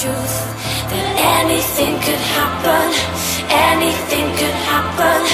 truth that anything could happen, anything could happen.